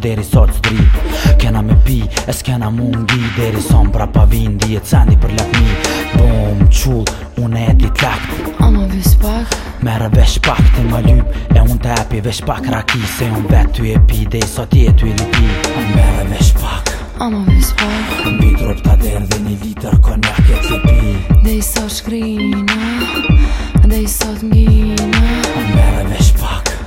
Deri sot n'drit Kena me pi E s'kena mu ngi Deri son pra pa vin Di e cani për lakmi Bum qull Unë e di tlak A më vis pak Merre veç pak ti ma lyp E unë të epi veç pak raki Se unë vet ty e pi Dhe i sot je tu e lypi Merre veç pak A më vis pak Mbi trup ta der dhe një liter konjak e ti pi Dhe i sot shkrina Dhe i sot ngina Merre veç pak